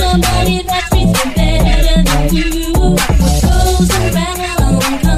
Somebody that treats me better than you. Goes around.